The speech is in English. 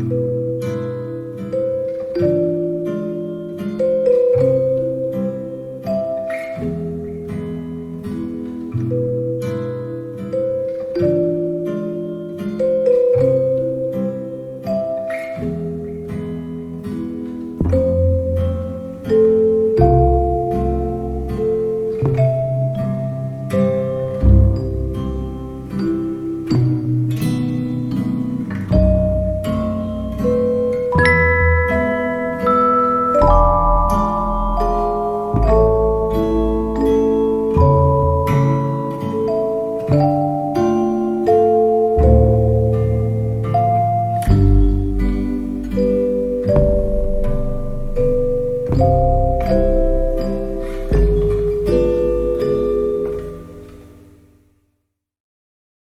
you